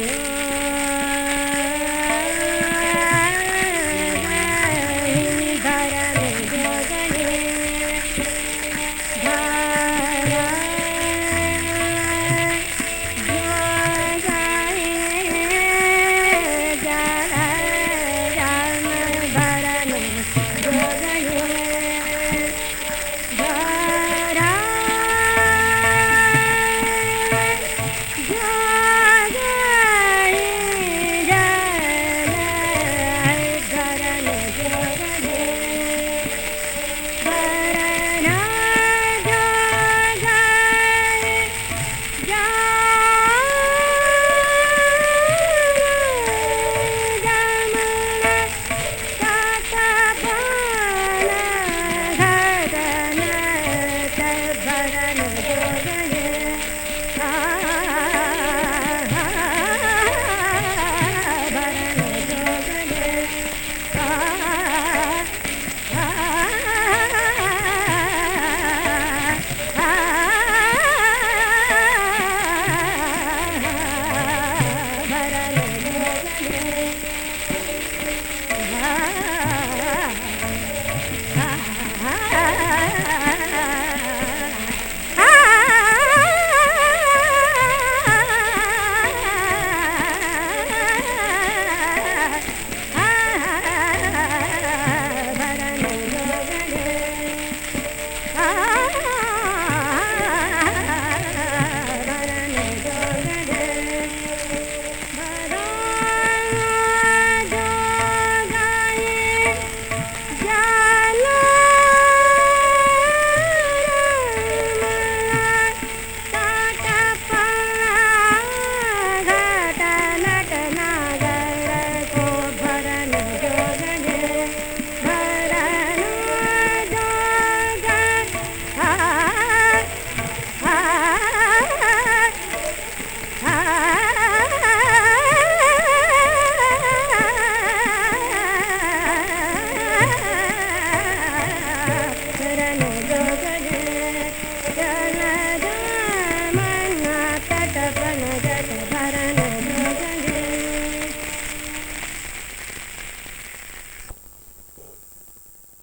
Yeah.